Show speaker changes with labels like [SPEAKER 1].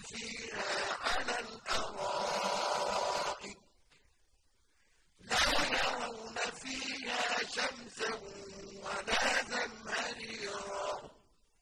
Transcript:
[SPEAKER 1] فيها